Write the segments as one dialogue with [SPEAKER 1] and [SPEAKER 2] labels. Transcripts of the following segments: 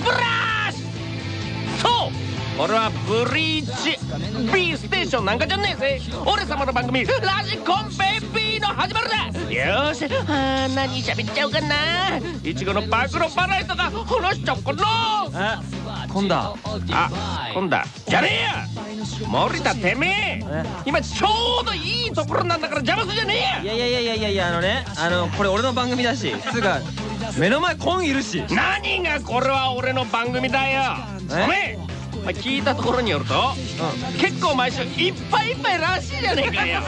[SPEAKER 1] スプラッシュそう俺はブリーチ B ステーションなんかじゃねえぜ俺様の番組ラジコンベイビーの始まりだよーしあー何喋っちゃおうかないちごの暴露払いとか話しちゃおうかな
[SPEAKER 2] え今度
[SPEAKER 1] あ今度じゃねえよ。森田てめえ今ちょうどいいところなんだから邪魔するじゃねえよ。
[SPEAKER 2] いやいやいやいやいやあのねあのこれ俺の番組だしつうか目の前コンいるし。
[SPEAKER 1] 何がこれは俺の番組だよ。
[SPEAKER 2] え？
[SPEAKER 1] おめえまあ聞いたところによると、結構毎週いっぱいいっぱいらしいじゃねえかよ。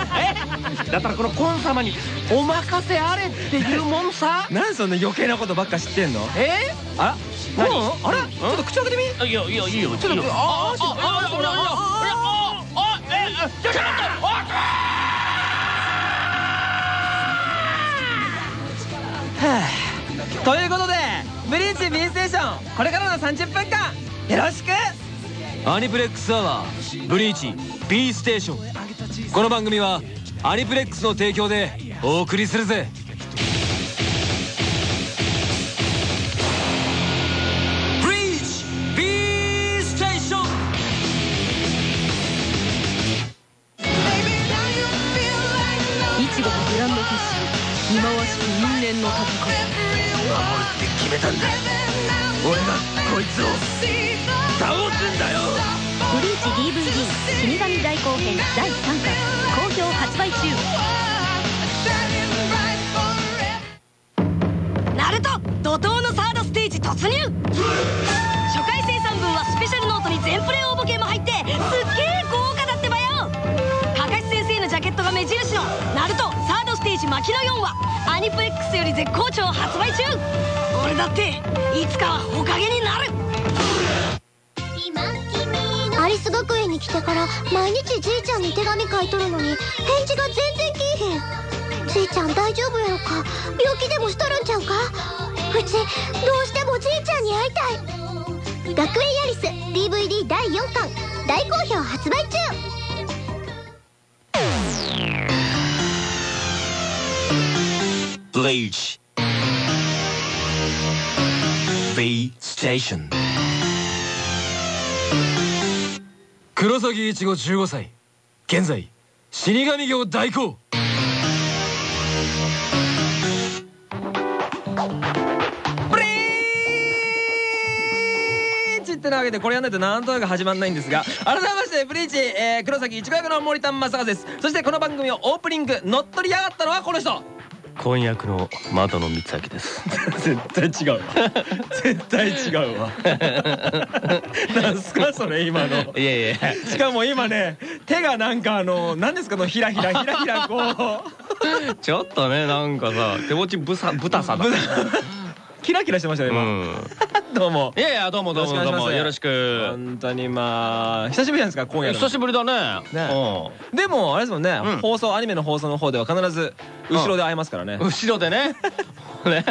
[SPEAKER 1] え？だったらこのコン様にお任せあれっていうもんさ。
[SPEAKER 2] なんでそんな余計なことばっか知ってんの？
[SPEAKER 1] え？
[SPEAKER 2] あ？ら
[SPEAKER 1] 何？
[SPEAKER 2] うん？あれちょっと口開けてみ？
[SPEAKER 1] いやいやいいよ。
[SPEAKER 2] ちょっと
[SPEAKER 1] いいよ
[SPEAKER 2] ああ
[SPEAKER 1] あああああああえちょっと待って
[SPEAKER 2] はということでブリーチ B ステーションこれからの30分間よろしく!
[SPEAKER 3] アニプレックスアワーブリーチ B ステーション。この番組はアニプレックスの提供でお送りするぜ。ブリーチ B ステーション。
[SPEAKER 4] いちごとグランドフィッシュ忌まわしき因縁の戦い。
[SPEAKER 1] 決めたんだ。俺がこいつを倒すんだよ。
[SPEAKER 4] ブリーチ DVD 死神大公編第3サードステージ巻きの4はアニプレックスより絶好調発売中。俺だっていつかはおかげになる。
[SPEAKER 5] アリス学園に来てから毎日じいちゃんに手紙書いとるのに返事が全然きいへん。じいちゃん大丈夫やろか？病気でもしとるんちゃうか？うちどうしてもじいちゃんに会いたい。学園アリス DVD 第4巻大好評発売中。
[SPEAKER 3] ブリーチ B ステーション黒崎一護15歳。現在死神業代行。
[SPEAKER 2] ブリーチってなわけでこれやんないとなんとなく始まんないんですが改めましてブリーチ、えー黒崎一護役の森田正和です。そしてこの番組をオープニング乗っ取りやがったのはこの人。
[SPEAKER 1] 婚約の窓の光明です。
[SPEAKER 2] 絶対違うわ。絶対違うわ。なんすかそれ今の。
[SPEAKER 1] いやいや。
[SPEAKER 2] しかも今ね手がなんかあの何ですかのひらひらひらひらこう。
[SPEAKER 1] ちょっとねなんかさ手持ちぶさ豚さだ
[SPEAKER 2] キラキラしてましたね今、
[SPEAKER 1] うん。
[SPEAKER 2] どうも。
[SPEAKER 1] いやいやどうもどうもどうもよろしく。
[SPEAKER 2] 本当にまあ久しぶりなんですか今夜の。
[SPEAKER 1] 久しぶりだね。
[SPEAKER 2] ね。でもあれですもんね、
[SPEAKER 1] うん。
[SPEAKER 2] 放送アニメの放送の方では必ず後ろで会えますからね、
[SPEAKER 1] うん。後ろでね。ね。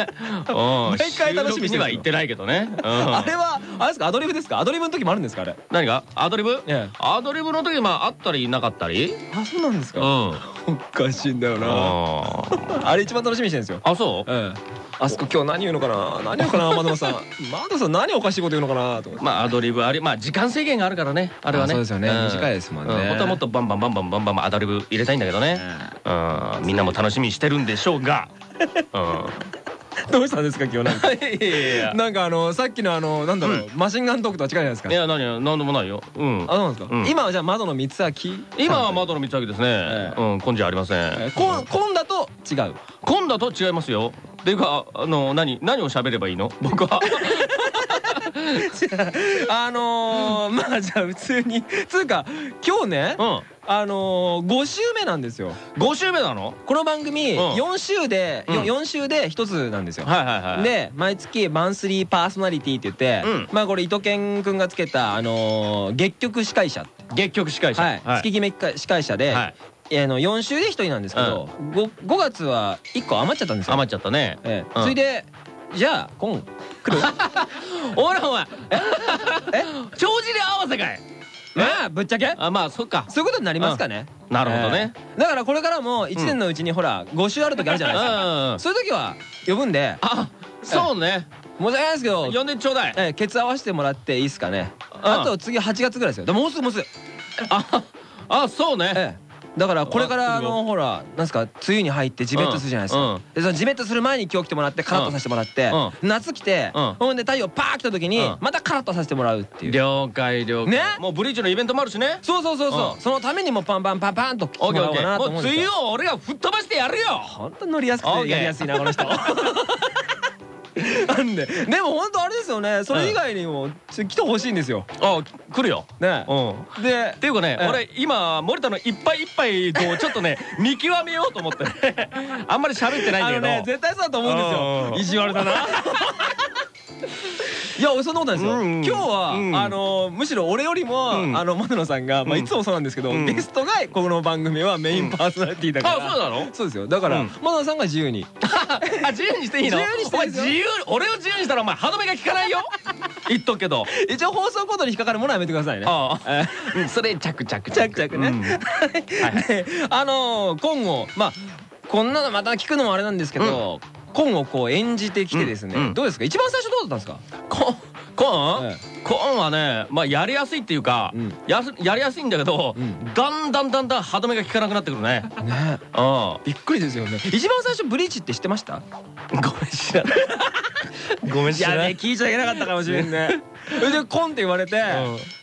[SPEAKER 1] うん。
[SPEAKER 2] 毎回楽しみに
[SPEAKER 1] は行ってないけどね。うん。
[SPEAKER 2] あれはあれですかアドリブですか？アドリブの時もあるんですかあれ？
[SPEAKER 1] 何が？アドリブ？
[SPEAKER 2] ええ。
[SPEAKER 1] アドリブの時まああったり？なかったり
[SPEAKER 2] あそうなんですか、
[SPEAKER 1] うん。
[SPEAKER 2] おかしいんだよな。
[SPEAKER 1] あ
[SPEAKER 2] あれ一番楽しみにしてるんですよ。
[SPEAKER 1] あそう？
[SPEAKER 2] ええあそこ今日何言うのかな？何言うのかな？窓野さん。窓野さん何おかしいこと言うのかな？と思って。
[SPEAKER 1] まあアドリブありまあ時間制限があるからね。あれはね。
[SPEAKER 2] あそうですよね。短いですもんね。
[SPEAKER 1] う本当はもっとバンバンバンバンバンバンアドリブ入れたいんだけどね。うん。みんなも楽しみにしてるんでしょうが。うん
[SPEAKER 2] どうしたんですか今日なんか。
[SPEAKER 1] いやいや
[SPEAKER 2] なんかあのさっきのあのなんだろう、マシンガントークとは違うじゃないですか。
[SPEAKER 1] いや何や何でもないよ。うん。
[SPEAKER 2] あそうなんですか、
[SPEAKER 1] うん。
[SPEAKER 2] 今はじゃあ窓の三つ開き？
[SPEAKER 1] 今は窓の三つ明ですね。
[SPEAKER 2] ええ。
[SPEAKER 1] うん根性ありません。
[SPEAKER 2] えーこんこん。だと違う？
[SPEAKER 1] 今度と違いますよ。っていうかあの何何を喋ればいいの？僕は
[SPEAKER 2] あのー、まあじゃあ普通につうか今日ね
[SPEAKER 1] うん。
[SPEAKER 2] あのー、5週目なんですよ。
[SPEAKER 1] 5週目なの？
[SPEAKER 2] この番組
[SPEAKER 1] うん。
[SPEAKER 2] 4週で、
[SPEAKER 1] うん。
[SPEAKER 2] 4週で1つなんですよ。
[SPEAKER 1] はいはいはい。
[SPEAKER 2] で毎月マンスリーパーソナリティって言って、
[SPEAKER 1] うん。
[SPEAKER 2] まあこれ伊藤健くんがつけた、あのー月曲司会者。
[SPEAKER 1] 月曲司会者。
[SPEAKER 2] はい、月決め司会者で、
[SPEAKER 1] はい。
[SPEAKER 2] あの4週で1人なんですけど、5, 5月は1個余っちゃったんですよ。
[SPEAKER 1] 余っちゃったね。
[SPEAKER 2] ええ。
[SPEAKER 1] うん。
[SPEAKER 2] それでじゃあ今来る？
[SPEAKER 1] おらお前え？帳尻合わせかい。
[SPEAKER 2] まあぶっちゃけ？
[SPEAKER 1] あまあそっか。
[SPEAKER 2] そういうことになりますかね、
[SPEAKER 1] なるほどね。
[SPEAKER 2] ええだからこれからも1年のうちにほら5週ある時あるじゃないですか、
[SPEAKER 1] うん
[SPEAKER 2] そういう時は呼ぶんで。
[SPEAKER 1] あそうね。
[SPEAKER 2] 申し訳ないですけど
[SPEAKER 1] 呼んでちょうだい。
[SPEAKER 2] ええケツ合わせてもらっていいですかね。
[SPEAKER 1] うん。
[SPEAKER 2] あと次8月ぐらいですよ。でももうすぐもうすぐ。
[SPEAKER 1] ああそうね。
[SPEAKER 2] ええだからこれからあのほらなんですか梅雨に入ってジメッとするじゃないですか。
[SPEAKER 1] うん。うん
[SPEAKER 2] でそのジメッとする前に今日来てもらってカラッとさせてもらって夏来て
[SPEAKER 1] うん。
[SPEAKER 2] ほんで太陽パー来た時に
[SPEAKER 1] うん。
[SPEAKER 2] またカラッとさせてもらうっていう。
[SPEAKER 1] 了解了解。
[SPEAKER 2] ね？
[SPEAKER 1] もうブリーチのイベントもあるしね。
[SPEAKER 2] そうそうそうそう。うん。そのためにもパンパンパンパンと来てもらおうかなと
[SPEAKER 1] もう梅
[SPEAKER 2] 思うんですよ。
[SPEAKER 1] 雨を俺が吹っ飛ばしてやるよ。
[SPEAKER 2] 本当乗りやすくてやりやすいなこの人 なんで。でも本当あれですよね。それ以外にもちょ来てほしいんですよ。
[SPEAKER 1] あ来るよ。
[SPEAKER 2] ね。
[SPEAKER 1] うん。
[SPEAKER 2] で
[SPEAKER 1] っていうかね
[SPEAKER 2] ええ
[SPEAKER 1] 俺今森田のいっぱいいっぱいとちょっとね 見極めようと思って。ねあんまり喋ってないん
[SPEAKER 2] あの
[SPEAKER 1] だけど。
[SPEAKER 2] ね絶対そうだと思うんです
[SPEAKER 1] うん。
[SPEAKER 2] よ意地悪だな いやそんなことないですよ。
[SPEAKER 1] うん
[SPEAKER 2] 今日は
[SPEAKER 1] うん。
[SPEAKER 2] あのむしろ俺よりも
[SPEAKER 1] うん。
[SPEAKER 2] あのマ野さんがまあ
[SPEAKER 1] うん。
[SPEAKER 2] いつもそうなんですけど
[SPEAKER 1] うん。
[SPEAKER 2] ゲストがこの番組はメインパーソナリティだから。
[SPEAKER 1] あそうなの？
[SPEAKER 2] そうですよ。だから
[SPEAKER 1] うん。
[SPEAKER 2] マ野さんが自由に。
[SPEAKER 1] あ自由にしていいの？
[SPEAKER 2] 自由にしてい
[SPEAKER 1] 自由俺を自由にしたらお前歯止めが効かないよ。言っとくけど。
[SPEAKER 2] 一応放送コードに引っかかるものはやめてくださいね。
[SPEAKER 1] ああ。
[SPEAKER 2] え
[SPEAKER 1] うんそれ着着
[SPEAKER 2] 着々ね。
[SPEAKER 1] うん。
[SPEAKER 2] であの今後まあこんなのまた聞くのもあれなんですけど今後こう演じてきてですねどうですか？一番最初どうだったんですか？
[SPEAKER 1] コンコン
[SPEAKER 2] え
[SPEAKER 1] コンはねまあやりやすいっていうか
[SPEAKER 2] うん。
[SPEAKER 1] やすやりやすいんだけど
[SPEAKER 2] うん。
[SPEAKER 1] だんだんだんだん歯止めが効かなくなってくるね。
[SPEAKER 2] えね。
[SPEAKER 1] うん。
[SPEAKER 2] びっくりですよね。一番最初ブリーチって知ってました？
[SPEAKER 1] ごめん知らない。ごめん知らない。
[SPEAKER 2] 聞いちゃいけなかったかもしれんね。それでコンって言われて
[SPEAKER 1] ん。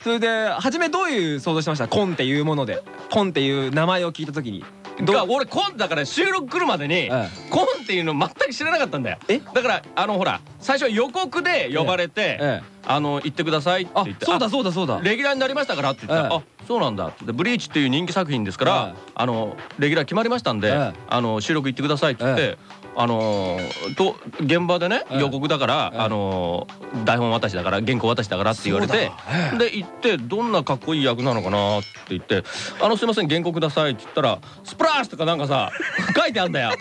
[SPEAKER 2] それで初めどういう想像してました？コンっていうもので。コンっていう名前を聞いた時に
[SPEAKER 1] が俺コンだから収録来るまでに
[SPEAKER 2] え
[SPEAKER 1] コンっていうの全く知らなかったんだよ。
[SPEAKER 2] え？
[SPEAKER 1] だからあのほら最初予告で呼ばれて
[SPEAKER 2] ええ「
[SPEAKER 1] あの行ってください」って
[SPEAKER 2] あ
[SPEAKER 1] 言って
[SPEAKER 2] そうだ
[SPEAKER 1] あ
[SPEAKER 2] そうだそうだ。
[SPEAKER 1] レギュラーになりましたからって言ったら「
[SPEAKER 2] ええ。
[SPEAKER 1] あそうなんだ」って「ブリーチっていう人気作品ですから、
[SPEAKER 2] ええ。
[SPEAKER 1] あのレギュラー決まりましたんで、
[SPEAKER 2] ええ。
[SPEAKER 1] あの収録行ってください」って言って、
[SPEAKER 2] え
[SPEAKER 1] あのーと現場でね、
[SPEAKER 2] ええ。
[SPEAKER 1] 予告だから、
[SPEAKER 2] ええ。
[SPEAKER 1] あのー台本渡しだから原稿渡しだからって言われてで行ってどんなかっこいい役なのかなって言って「あのすいません原稿ください」って言ったら「スプラッシュ」とかなんかさ 書いてあんだよ。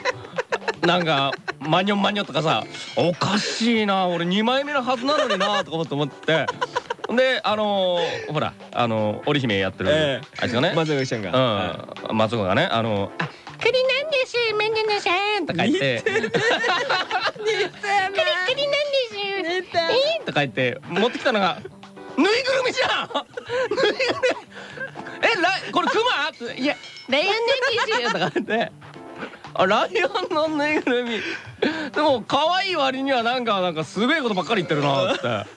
[SPEAKER 1] なんか「マニョンマニョ」とかさおかしいな俺2枚目のはずなのになとか思ってであのーほらあのー織姫やってる、
[SPEAKER 2] ええ。
[SPEAKER 1] あいつがね、
[SPEAKER 2] 松岡ちゃんが。
[SPEAKER 1] うん、松岡がねあの「あ栗なんですメンデヌさん」とか言って「栗栗なんですえーとか言って持ってきたのがぬいぐるみじゃんぬいぐるみえラこれクマいやライオンなんですよとか言ってあライオンのぬいぐるみでも可愛い割にはなんかなんかすごいことばっかり言ってるなって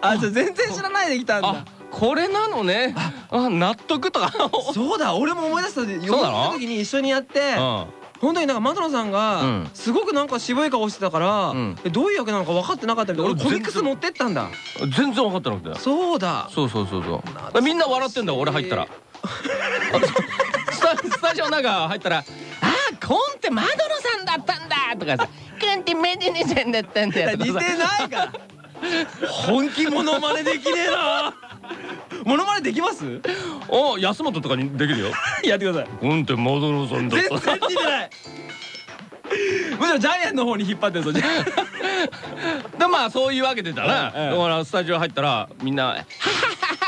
[SPEAKER 2] あじゃ全然知らないで来たんだ
[SPEAKER 1] これなのね。あ。納得とか。
[SPEAKER 2] そうだ俺も思い出した。
[SPEAKER 1] そうなの？
[SPEAKER 2] 呼ばれた時に一緒にやって
[SPEAKER 1] うん。
[SPEAKER 2] 本当になんか松野さん
[SPEAKER 1] う
[SPEAKER 2] が
[SPEAKER 1] ん。
[SPEAKER 2] すごくなんか渋い顔してたから
[SPEAKER 1] うん。
[SPEAKER 2] えどういう役なのか分かってなかったみたいな俺コミックス持ってったんだ。
[SPEAKER 1] 全然分かってなくて。
[SPEAKER 2] そうだ。
[SPEAKER 1] そうそうそうそう。みんな笑ってんだよ俺入ったら。スタジオなんか入ったら「あーコンってマドロさんだったんだ」とかさ「コンってメディネさんだったんだよ」と
[SPEAKER 2] 似て
[SPEAKER 1] かさ
[SPEAKER 2] ないから。本気モノマネできねえなモノマネできます？
[SPEAKER 1] お安本とかにできるよ。
[SPEAKER 2] やってください「
[SPEAKER 1] コンってマドロさんだ
[SPEAKER 2] 全然似てない。むしろジャイアンの方に引っ張ってるぞ。
[SPEAKER 1] でまあそういうわけでだな、
[SPEAKER 2] うんうん。
[SPEAKER 1] だからスタジオ入ったらみんな「ははは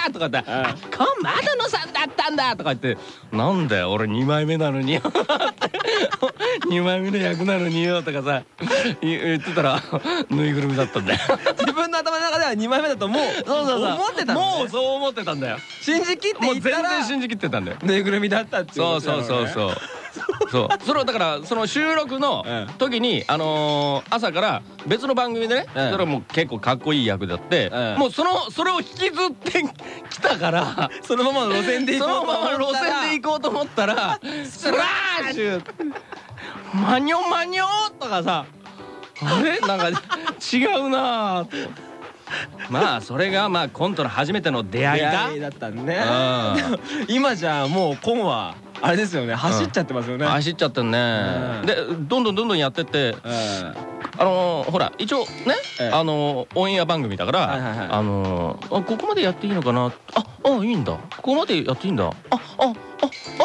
[SPEAKER 1] は」とか言って「
[SPEAKER 2] うん
[SPEAKER 1] あコンマドノさんだったんだ」とか言って「なんだよ俺2枚目なのによ」2枚目の役なのによ」とかさ言言ってたらぬいぐるみだったんだよ。
[SPEAKER 2] 自分の頭の中では2枚目だともう
[SPEAKER 1] そうそうそう。
[SPEAKER 2] 思ってた
[SPEAKER 1] もうそう思ってたんだよ。
[SPEAKER 2] 信じきって
[SPEAKER 1] もう全
[SPEAKER 2] 言ったら
[SPEAKER 1] 然信じきってたんだよ。
[SPEAKER 2] ぬいぐるみだったっていう
[SPEAKER 1] そうそうそう
[SPEAKER 2] う
[SPEAKER 1] そう。そう。それをだからその収録の
[SPEAKER 2] うん。
[SPEAKER 1] 時にあのー朝から別の番組でね
[SPEAKER 2] うん。
[SPEAKER 1] それはもう結構かっこいい役だって
[SPEAKER 2] うん。
[SPEAKER 1] もうそのそれを引きずってきたから
[SPEAKER 2] そのままの路線で行
[SPEAKER 1] そ
[SPEAKER 2] こうと
[SPEAKER 1] のまま路線で行こうと思ったらスラ ュマニョマニョとかさ。あれ？なんか違うなぁと。まあそれがまあコントの初めての出会い
[SPEAKER 2] 出
[SPEAKER 1] だ
[SPEAKER 2] 会いだったね。
[SPEAKER 1] うん。
[SPEAKER 2] 今じゃもうコンはあれですよね。走っちゃってますよね、
[SPEAKER 1] 走っちゃってんね。
[SPEAKER 2] うん。
[SPEAKER 1] でどんどんどんどんやってって。
[SPEAKER 2] え
[SPEAKER 1] あのーほら一応ね
[SPEAKER 2] ええ。
[SPEAKER 1] あのーオンエア番組だからあのここまでやっていいのかな？ああいいんだ。ここまでやっていいんだ？あああ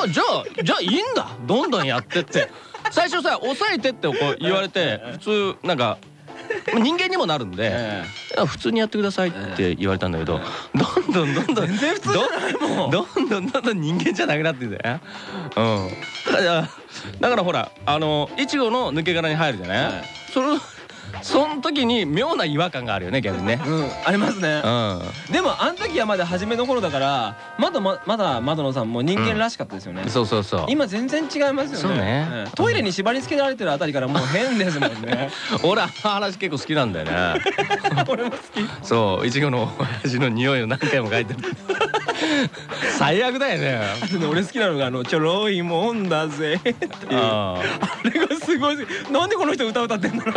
[SPEAKER 1] あじゃあじゃあいいんだ。どんどんやってって。最初さ抑えてってこう言われて 普通なんか人間にもなるんで普通にやってくださいって言われたんだけどどんどんどんどん全然普通じゃないもん。どんどんどんどん人間じゃなくなってんだようん。だからだからほらあのいちごの抜け殻に入るじゃない、
[SPEAKER 2] はい
[SPEAKER 1] そのその時に妙な違和感があるよね逆にね。
[SPEAKER 2] うん。ありますね。
[SPEAKER 1] うん。
[SPEAKER 2] でもあの時はまだ初めの頃だからまだままだ窓野さんも人間らしかったですよね、
[SPEAKER 1] そうそうそう。
[SPEAKER 2] 今全然違いますよね。
[SPEAKER 1] そうね。
[SPEAKER 2] ええトイレに縛り付けられてるあたりからもう変ですもんね。
[SPEAKER 1] 俺あの話結構好きなんだよね。
[SPEAKER 2] 俺も好き。
[SPEAKER 1] そういちごの親父の匂いを何回も嗅いでる。最悪だよね。
[SPEAKER 2] 俺好きなのがあのちょろいもんだぜっていうあ
[SPEAKER 1] あ
[SPEAKER 2] れがすごいなんでこの人歌歌ってんだろう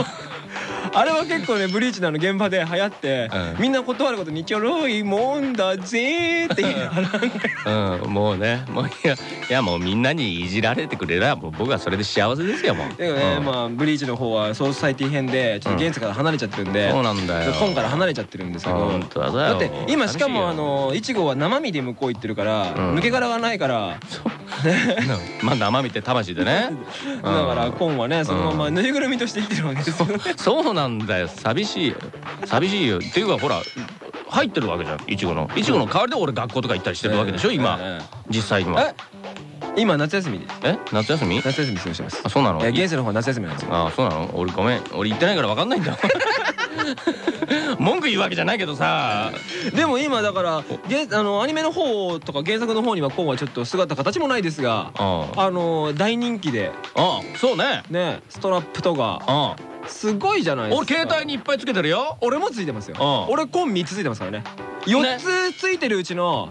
[SPEAKER 2] あれは結構ねブリーチのあの現場で流行って、
[SPEAKER 1] うん。
[SPEAKER 2] みんな断ることに「ちょろいもんだぜ」って言いながら
[SPEAKER 1] あうんもうね。もういやいやもうみんなにいじられてくれればもう僕はそれで幸せですよもう。
[SPEAKER 2] でもね、
[SPEAKER 1] うん。
[SPEAKER 2] まあブリーチの方はソーサイティ編でちょっと現地から離れちゃってるんで、
[SPEAKER 1] そうなんだよ。
[SPEAKER 2] コンから離れちゃってるんですけど
[SPEAKER 1] 本当だよ。
[SPEAKER 2] だって今しかもあのいちごは生身で向こう行ってるから、
[SPEAKER 1] ん。
[SPEAKER 2] 抜け殻がないから。
[SPEAKER 1] まあ生見て魂でね。
[SPEAKER 2] だからコンはねそのままぬいぐるみとして生きてるわけですよね。
[SPEAKER 1] そうなんだよ。寂しいよ。寂しいよ。っていうかほら入ってるわけじゃん。いちごの。いちごの代わりで俺学校とか行ったりしてるわけでしょ？今。
[SPEAKER 2] え
[SPEAKER 1] 実際今。
[SPEAKER 2] え？今夏休みで。す
[SPEAKER 1] え？夏休み？
[SPEAKER 2] 夏休み過ごしてます。
[SPEAKER 1] あそうなの？
[SPEAKER 2] いや現世の方は夏休みなんですよ。
[SPEAKER 1] あそうなの？俺ごめん。俺行ってないから分かんないんだ 文句言うわけじゃないけどさ。
[SPEAKER 2] でも今だからげあのアニメの方とか原作の方にはコンはちょっと姿形もないですが
[SPEAKER 1] あ
[SPEAKER 2] あ。の大人気で。
[SPEAKER 1] あそうね。
[SPEAKER 2] ねストラップとか。
[SPEAKER 1] あ
[SPEAKER 2] すごいじゃないですか。
[SPEAKER 1] 俺携帯にいっぱいつけてるよ。
[SPEAKER 2] 俺もついてますよ。
[SPEAKER 1] うん。
[SPEAKER 2] 俺コン3つついてますからね。4つついてるうちの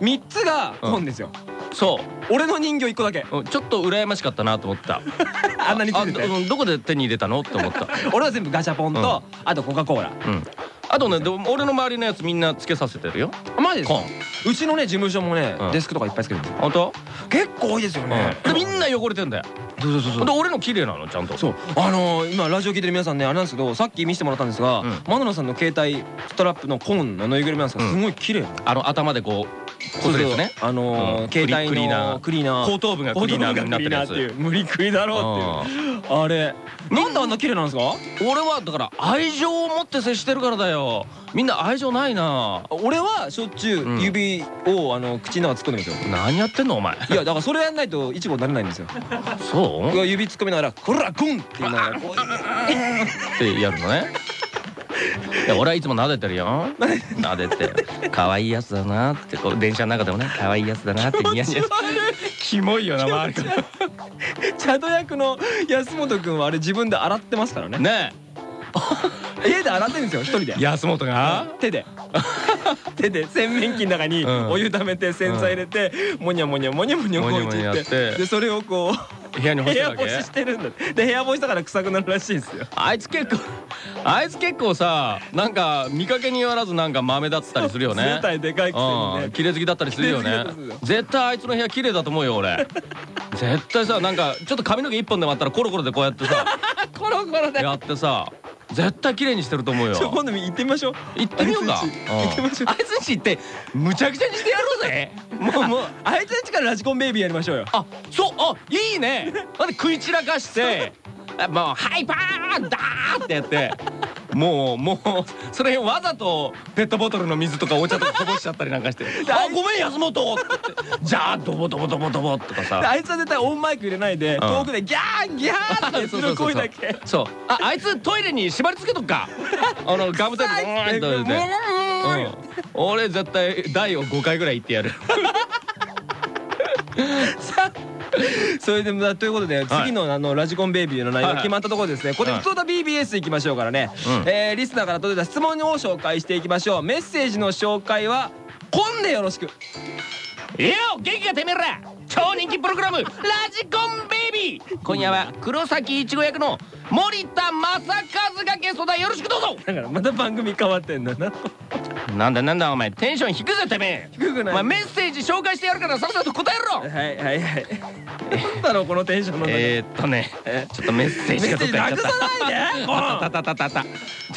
[SPEAKER 1] うん。
[SPEAKER 2] 3つがコンですよ。
[SPEAKER 1] そ
[SPEAKER 2] 俺の人形1個だけ。
[SPEAKER 1] ううん。ちょっと羨ましかったなと思った。
[SPEAKER 2] あんなについてて。
[SPEAKER 1] あどどこで手に入れたの？って思った。
[SPEAKER 2] 俺は全部ガチャポンとあとコカ・コーラ。
[SPEAKER 1] うんあとね俺の周りのやつみんなつけさせてるよ。
[SPEAKER 2] マジですうちのね事務所もね
[SPEAKER 1] うん。
[SPEAKER 2] デスクとかいっぱいつけてる
[SPEAKER 1] 本当？
[SPEAKER 2] 結構多いですよね。
[SPEAKER 1] みんな汚れてんだよ。
[SPEAKER 2] そうそうそう
[SPEAKER 1] で俺の綺麗なのちゃんと。
[SPEAKER 2] そう。あのー今ラジオ聞いてる皆さんねあれなんですけどさっき見せてもらったんですが
[SPEAKER 1] うん。
[SPEAKER 2] マノノさんの携帯ストラップのコンのぬいぐるみなんですが
[SPEAKER 1] うん。
[SPEAKER 2] すごい綺麗な
[SPEAKER 1] あの頭でこうこするやつね
[SPEAKER 2] あの携帯
[SPEAKER 1] クリクリーナー。
[SPEAKER 2] のクリーナー。
[SPEAKER 1] 後頭部がクリーナーになってる
[SPEAKER 2] 無理食いだろうっていう。あれ。なんであんな綺麗なんですか？
[SPEAKER 1] 俺はだから愛情を持って接してるからだよ。みんな愛情ないな。
[SPEAKER 2] 俺はしょっちゅ
[SPEAKER 1] う
[SPEAKER 2] 指をあの口の中突っ込んでますよ。
[SPEAKER 1] 何やってんのお前？
[SPEAKER 2] いやだからそれやんないとイチゴになれないんですよ。
[SPEAKER 1] そう？
[SPEAKER 2] 指突っ込みながら「こらゴン!」って言いながらこう
[SPEAKER 1] ってやるのね俺はいつも撫でてるよ。撫でて可愛いやつだなって。こう電車の中でもね可愛いやつだなってニヤニヤ。キモいよな周りから。
[SPEAKER 2] チャド役の安本君はあれ自分で洗ってますからね。
[SPEAKER 1] ね
[SPEAKER 2] 家で洗ってるんですよ一人で。
[SPEAKER 1] え安本が？
[SPEAKER 2] 手で。手で洗面器の中に
[SPEAKER 1] うん。
[SPEAKER 2] お湯溜めて洗剤入れてもにゃもにゃもにゃもにゃこう
[SPEAKER 1] もにゃもにゃ
[SPEAKER 2] ってでそれをこう
[SPEAKER 1] 部屋に干してる
[SPEAKER 2] んだで部屋干しだから臭くなるらしいですよ
[SPEAKER 1] あいつ結構あいつ結構さなんか見かけによらずなんか豆だったりするよね
[SPEAKER 2] 図体でかいくせにね
[SPEAKER 1] うん綺麗好きだったりするよね絶対あいつの部屋綺麗だと思うよ俺絶対さなんかちょっと髪の毛一本でもあったらコロコロでこうやってさ
[SPEAKER 2] コロコロで
[SPEAKER 1] やってさ絶対綺麗にしてると思うよ。
[SPEAKER 2] 今度行ってみましょう。
[SPEAKER 1] 行ってみようか。
[SPEAKER 2] 行ってみましょう。
[SPEAKER 1] うんあいつんち行ってむちゃくちゃにしてやろうぜ。もうもう
[SPEAKER 2] あいつんちからラジコンベイビーやりましょうよ。
[SPEAKER 1] あそうあいいね。だって食い散らかして。あもうハイパーダーってやってもうもうそれわざとペットボトルの水とかお茶とかこぼしちゃったりなんかして「あごめん安本!」って言って「じゃあドボドボドボドボ」とか
[SPEAKER 2] で
[SPEAKER 1] さ
[SPEAKER 2] あいつは絶対オンマイク入れないで遠くでギャーギャーってする声だけ。
[SPEAKER 1] そうああいつトイレに縛り付けとくか。あのガムテープでうてうん。俺絶対台を5回ぐらい行ってやる
[SPEAKER 2] それでまあということで次のあのラジコンベイビーの内容決まったところですね。ここで
[SPEAKER 1] はい
[SPEAKER 2] 普通の BBS いきましょうからね。
[SPEAKER 1] うん。
[SPEAKER 2] えーリスナーから届いた質問を紹介していきましょう。メッセージの紹介はコンでよろしく。
[SPEAKER 1] いや元気がてめえら超人気プログラムラジコンベイビリー。今夜は黒崎いちご役の森田正和がゲストだ。よろしくどうぞ。
[SPEAKER 2] だからまた番組変わってんだな。
[SPEAKER 1] なんだなんだお前テンション低くぜてめえ。
[SPEAKER 2] 低くない。
[SPEAKER 1] お前メッセージ紹介してやるからさっさと答えろ。
[SPEAKER 2] はいはいはい。なんだろうこのテンションの中
[SPEAKER 1] えーっとね
[SPEAKER 2] え？
[SPEAKER 1] ちょっとメッセージがどっか行っちゃった。
[SPEAKER 2] メッセージなくさないで。もう
[SPEAKER 1] あたたたたたち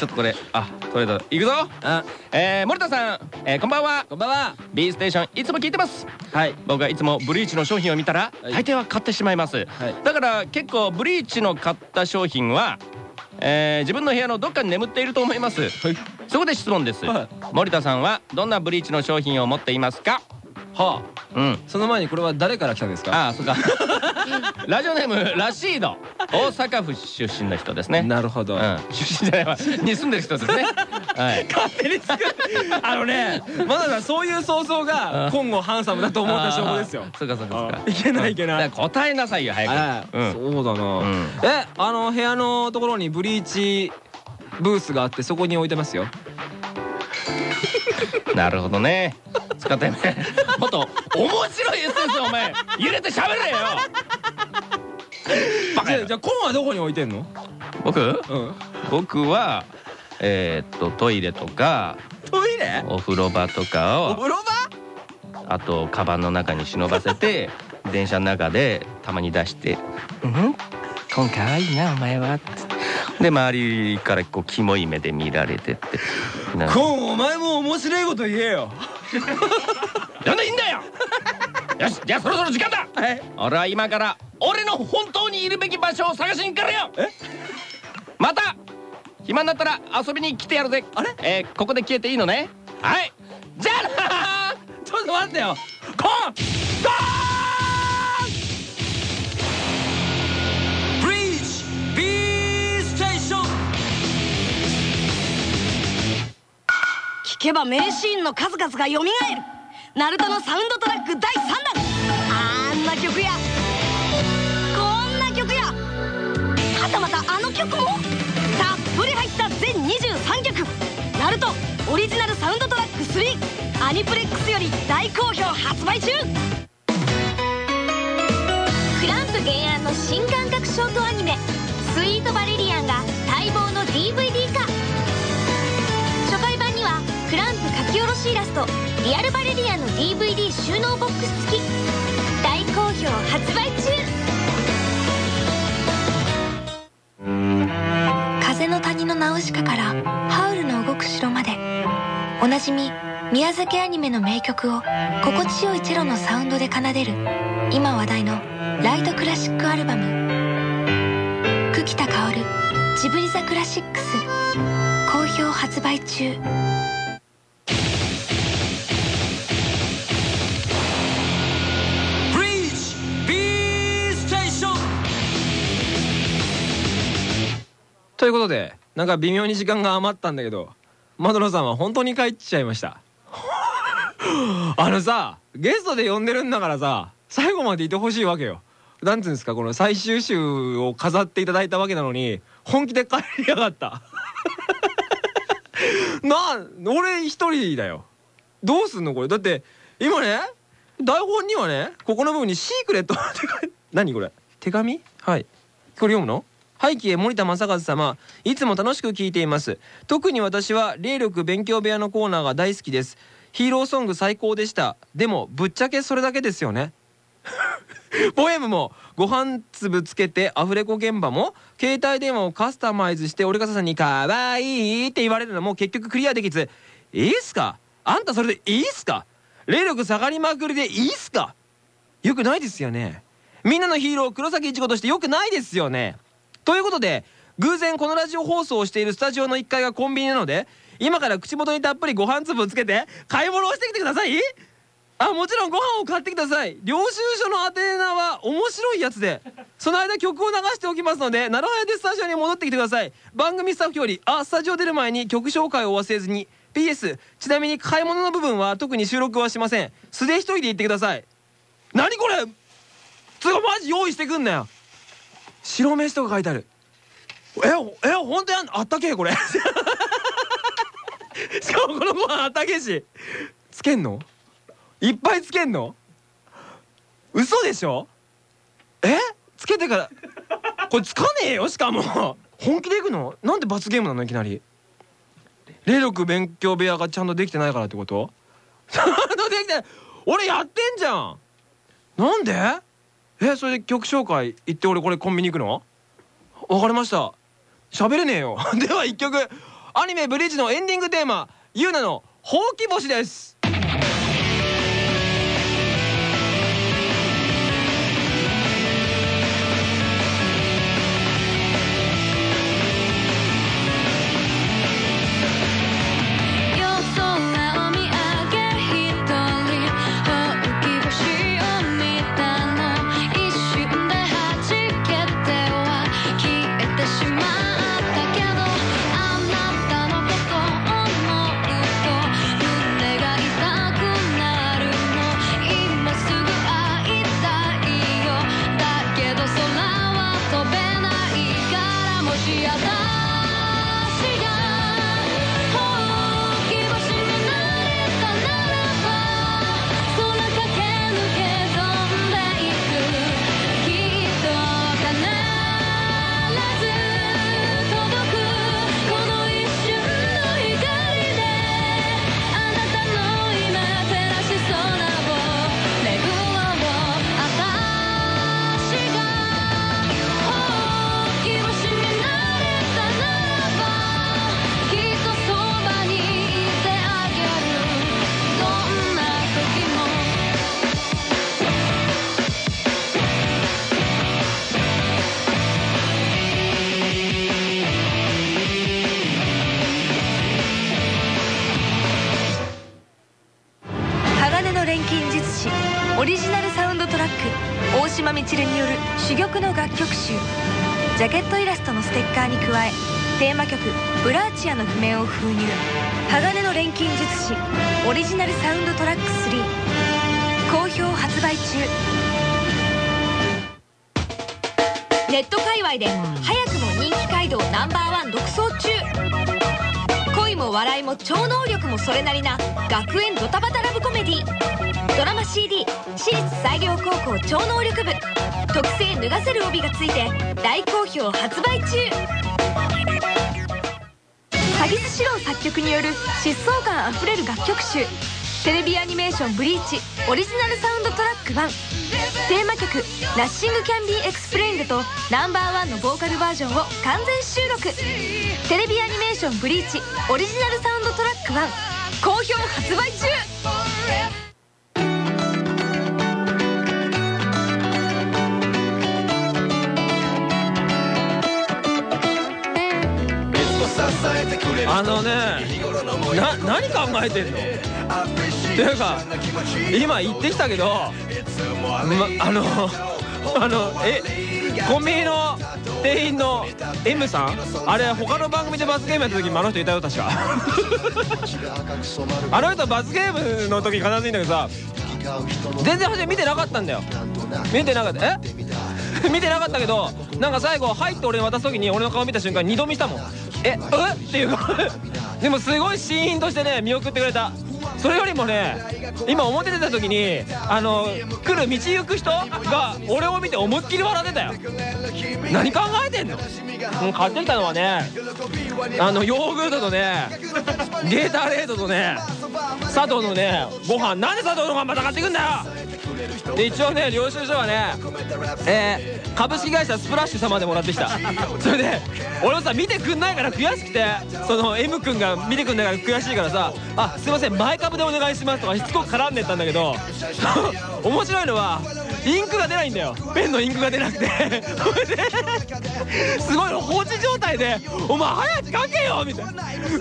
[SPEAKER 1] ょっとこれあ取れたいくぞ
[SPEAKER 2] あ
[SPEAKER 1] えー、森田さん、えー、こんばんは
[SPEAKER 2] こんばんは
[SPEAKER 1] B ステーションいつも聞いてます
[SPEAKER 2] はい
[SPEAKER 1] 僕はいつもブリーチの商品を見たら
[SPEAKER 2] はい。
[SPEAKER 1] 大抵は買ってしまいます、
[SPEAKER 2] はい。
[SPEAKER 1] だから結構ブリーチの買った商品は、えー自分の部屋のどっかに眠っていると思います、そこで質問です、
[SPEAKER 2] はい。
[SPEAKER 1] 森田さんはどんなブリーチの商品を持っていますか？
[SPEAKER 2] は
[SPEAKER 1] うん。
[SPEAKER 2] あその前にこれは誰から来たんですか？
[SPEAKER 1] ああそっか。ラジオネームラシード大阪府出身の人ですね。
[SPEAKER 2] なるほど、
[SPEAKER 1] うん、出身じゃないわ。に住んでる人ですねはい。
[SPEAKER 2] 勝手に作る。あのねまだだそういう想像が今後ハンサムだと思った証拠ですよ。
[SPEAKER 1] そうかそうか
[SPEAKER 2] いけないいけない。
[SPEAKER 1] 答えなさいよ早
[SPEAKER 2] あ
[SPEAKER 1] くうん。
[SPEAKER 2] そうだな、
[SPEAKER 1] ん。
[SPEAKER 2] えあの部屋のところにブリーチブースがあってそこに置いてますよ。
[SPEAKER 1] なるほどね。使ってね。もっと面白いエッセンスお前。揺れて喋れよ。
[SPEAKER 2] じゃ
[SPEAKER 1] や
[SPEAKER 2] あじゃあコンはどこに置いてんの？
[SPEAKER 1] 僕？
[SPEAKER 2] うん。
[SPEAKER 1] 僕はえーっとトイレとか
[SPEAKER 2] トイレ？
[SPEAKER 1] お風呂場とかを
[SPEAKER 2] お風呂場？
[SPEAKER 1] あとカバンの中に忍ばせて 電車の中でたまに出して「うん今回はいいなお前は」って。で周りからこうキモい目で見られてって。な
[SPEAKER 2] コンお前も面白いこと言えよ。
[SPEAKER 1] なんでいいんだよ！よしじゃあそろそろ時間だ！
[SPEAKER 2] はい。
[SPEAKER 1] 俺は今から俺の本当にいるべき場所を探しに行くからよ！
[SPEAKER 2] え？
[SPEAKER 1] また暇になったら遊びに来てやるぜ。
[SPEAKER 2] あれ？
[SPEAKER 1] えーここで消えていいのね？はい。じゃあな
[SPEAKER 2] ちょっと待ってよ。コン
[SPEAKER 3] ブリー！チ B ステーション
[SPEAKER 4] 聞けば名シーンの数々が蘇る。ナルトのサウンドトラック第3弾。あんな曲や。こんな曲や。はたまたあの曲も？アニプレックスより大好評発売中。
[SPEAKER 5] クランプ原案の新感覚ショートアニメ「スイートバレリアン」が待望の DVD 化。初回版にはクランプ書き下ろしイラスト「リアルバレリアン」の DVD 収納ボックス付き。大好評発売中。風の谷のナウシカからハウルの動く城まで。おなじみ宮崎アニメの名曲を心地よいチェロのサウンドで奏でる今話題のライトクラシックアルバム。久喜田薫ジブリザクラシックス好評発売中。
[SPEAKER 3] ブリーチ B ステーション
[SPEAKER 2] ということでなんか微妙に時間が余ったんだけどマドロさんは本当に帰っちゃいました あのさゲストで呼んでるんだからさ最後までいてほしいわけよ。なんつうんですかこの最終週を飾っていただいたわけなのに本気で帰りやがった。な俺一人だよ。どうすんのこれ？だって今ね台本にはねここの部分に「シークレット」って書いて何これ？手紙？はい。これ読むの？背景森田正和様。いつも楽しく聞いています。特に私は霊力勉強部屋のコーナーが大好きです。ヒーローソング最高でした。でもぶっちゃけそれだけですよね。ポエムもご飯粒つけてアフレコ現場も携帯電話をカスタマイズして折笠さんに「かわいい」って言われるのも結局クリアできず「いいっすか？あんたそれでいいっすか？霊力下がりまくりでいいっすか？よくないですよね。みんなのヒーロー黒崎一子としてよくないですよね。ということで偶然このラジオ放送をしているスタジオの1階がコンビニなので今から口元にたっぷりご飯粒つけて買い物をしてきてください。あもちろんご飯を買ってください。領収書の宛名は面白いやつで。その間曲を流しておきますのでなるはやでスタジオに戻ってきてください。番組スタッフよりあスタジオ出る前に曲紹介を忘れずに。PS ちなみに買い物の部分は特に収録はしません。素で一人で言ってください。何これ？つうかマジ用意してくんなよ。白飯とか書いてある。ええ本当やあったけこれ。しかもこのご飯たけえし。つけんの？いっぱいつけんの？嘘でしょ？え？つけてから。これつかねえよしかも。本気でいくの？なんで罰ゲームなのいきなり？霊力勉強部屋がちゃんとできてないからってこと？ちゃんとできてない。俺やってんじゃん。なんで？えそれで曲紹介行って俺これコンビニ行くの？わかりました。喋れねえよ。では一曲アニメ「ブリッジ」のエンディングテーマゆうなの「ほうき星」です。
[SPEAKER 5] 珠玉の楽曲集。ジャケットイラストのステッカーに加えテーマ曲「ブラーチア」の譜面を封入。鋼の錬金術師オリジナルサウンドトラック3好評発売中。ネット界隈で早くも人気街道ナンバーワン独走中。恋も笑いも超能力もそれなりな学園ドタバタラブコメディ。ドラマ CD 私立彩陵高校超能力部。特製脱がせる帯がついて大好評発売中。鷺巣詩郎作曲による疾走感あふれる楽曲集。テレビアニメーション「ブリーチ」オリジナルサウンドトラック1テーマ曲「 Nothing Can Be Explained」と Number One のボーカルバージョンを完全収録。テレビアニメーション「ブリーチ」オリジナルサウンドトラック1好評発売中。
[SPEAKER 2] あのねな何考えてんの？っていうか今言ってきたけど、ま、あの あのえコンビニの店員の M さん？あれ他の番組で罰ゲームやった時あの人いたよ確か。あの人罰ゲームの時必ずいいんだけどさ全然初め見てなかったんだよ。見てなかった。え？見てなかったけどなんか最後入って俺に渡す時に俺の顔見た瞬間二度見したもん。えうっ？ていうか でもすごいシーンとしてね見送ってくれた。それよりもね今表出た時にあの来る道行く人が俺を見て思いっきり笑ってたよ。何考えてんの？買ってきたのはねあのヨーグルトとねゲーターレードとね佐藤のねご飯。なんで佐藤のご飯また買ってくんだよ？で一応ね領収書はねえー、株式会社スプラッシュ様でもらってきた。それで俺もさ見てくんないから悔しくてその M 君が見てくんないから悔しいからさ「あすいません前株でお願いします」とかしつこく絡んでったんだけど 面白いのはインクが出ないんだよ。ペンのインクが出なくて。すごいの放置状態で「お前早く書けよ!」みたいな。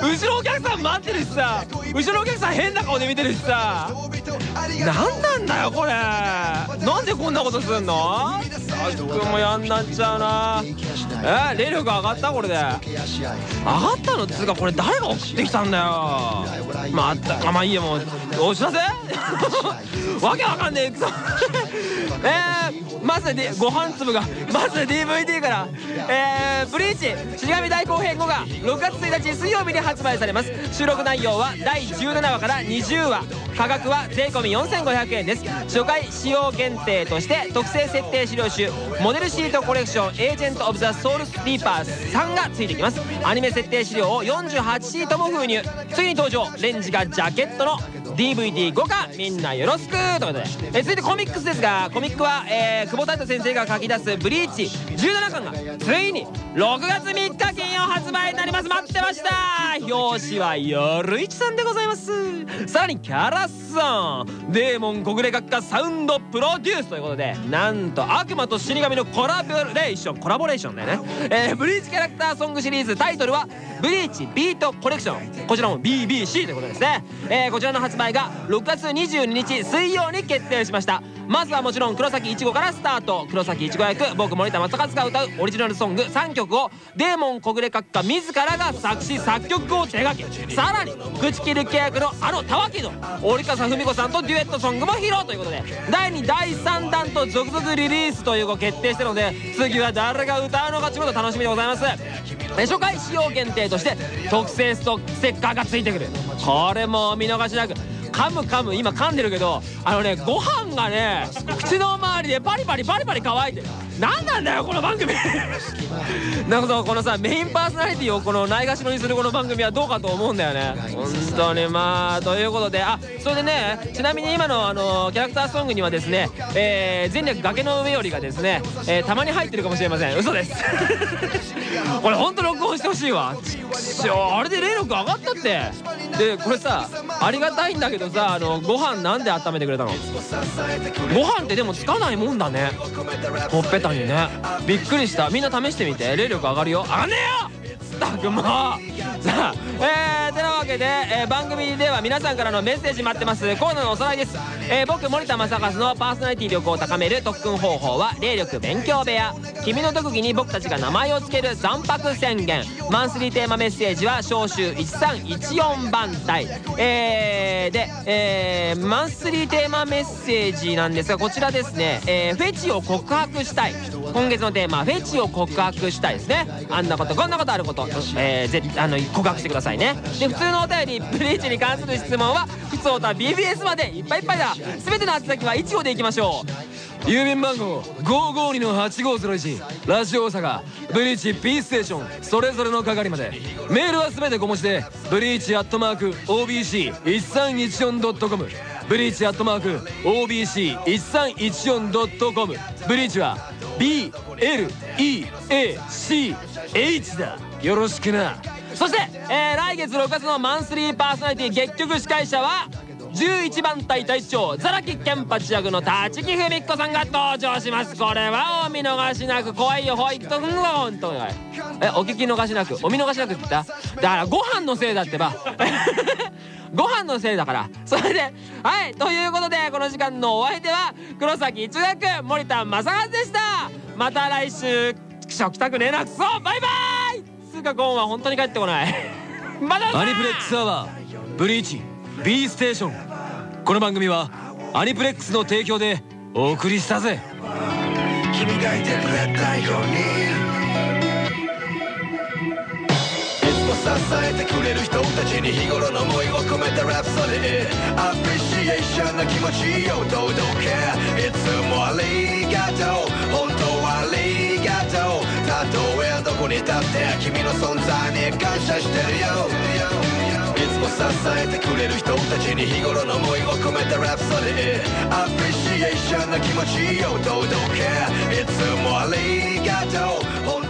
[SPEAKER 2] 後ろお客さん待ってるしさ。後ろお客さん変な顔で見てるしさ。何なんだよこれ。なんでこんなことすんの？あくもやんなっちゃうな。え霊力上がったこれで。上がったの？っつうかこれ誰が送ってきたんだよ。またあまあいいやもうお知らせ？わけわかんねえくそ。えー、まずでご飯粒がまず DVD からえー、ブリーチ死神大後編後が6月1日水曜日に発売されます。収録内容は第17話から20話。価格は税込4500円です。初回使用限定として特製設定資料集モデルシートコレクションエージェント・オブ・ザ・ソウル・スリーパー3がついてきます。アニメ設定資料を48シートも封入。ついに登場。レンジがジャケットの DVD5 巻みんなよろしくということで。え続いてコミックスですがコミックは、えー、久保太斗先生が書き出す「ブリーチ」17巻がついに6月3日金曜発売になります。待ってました。表紙は夜市さんでございます。さらにキャラさんデーモン小暮学科サウンドプロデュースということでなんと悪魔と死神のコラボレーションコラボレーションだよね、えー、ブリーチキャラクターソングシリーズタイトルは「ブリーチビートコレクション」こちらも BBC ということですね、えー、こちらの発売が6月22日水曜に決定しました。まずはもちろん黒崎いちごからスタート黒崎いちご役僕森田正和が歌うオリジナルソング3曲をデーモン小暮閣下自らが作詞作曲を手掛けさらに口切る契約のあのたわきの折笠文子さんとデュエットソングも披露ということで第2第3弾と続々リリースというが決定してるので次は誰が歌うのかちょっと楽しみでございます初回使用限定として特製ストステッカーがついてくるこれもお見逃しなく噛む噛む今噛んでるけどあのねご飯がね口の周りでパリパリパリパリ乾いてる。何なんだよこの番組。なんかさこのさメインパーソナリティをこのないがしろにするこの番組はどうかと思うんだよね。本当に。まあということであそれでねちなみに今のあのキャラクターソングにはですねえー、前略崖の上よりがですね、えー、たまに入ってるかもしれません。嘘ですこれ本当録音してほしいわ。あれで霊力上がったって。でこれさありがたいんだけどさあのご飯なんで温めてくれたの？ご飯ってでもつかないもんだね。ほっぺたにね。びっくりした。みんな試してみて。霊力上がるよ。あねよ！ったくもうさあえー、てなわけで、えー、番組では皆さんからのメッセージ待ってます。コーナーのおさらいです、えー、僕森田正和のパーソナリティ力を高める特訓方法は霊力勉強部屋。君の特技に僕たちが名前を付ける残白宣言マンスリーテーマメッセージは召集1314番隊えー、で、えー、マンスリーテーマメッセージなんですがこちらですね、えー、フェチを告白したい。今月のテーマフェチを告白したいですね。あんなことこんなことあること。えー、ぜあの告白してくださいね。で普通のお便りブリーチに関する質問は普通おた BBS までいっぱいいっぱいだ。全ての宛先は1号でいきましょう。郵便番号552の8501ラジオ大阪ブリーチ P ステーション。それぞれの係まで。メールは全て小文字でブリーチアットマーク OBC1314.com ブリーチアットマーク OBC1314.com ブリーチは BLEACH だ。よろしくな。そして、えー、来月6月のマンスリーパーソナリティ結局司会者は11番隊隊長ザラキケンパチ役の立木文子さんが登場します。これはお見逃しなく怖いよほいくとくんはほんとえお聞き逃しなくお見逃しなくって言った？だからご飯のせいだってば。ご飯のせいだから。それではいということでこの時間のお相手は黒崎一学森田正和でした。また来週食たくねえなくそバイバイつうかゴンは本当に帰ってこない。まだ
[SPEAKER 3] アニプレックスアワーブリーチ B ステーション。この番組はアニプレックスの提供でお送りしたぜ。
[SPEAKER 6] 君がいてくれたように支えてくれる人たちに日頃の思いを込めたラプソディ。アプリシエーションな気持ちを届けいつもありがとう。本当はありがとう。たとえどこに立って君の存在に感謝してるよ。いつも支えてくれる人たちに日頃の思いを込めたラプソディ。アプリシエーションな気持ちを届けいつもありがとう。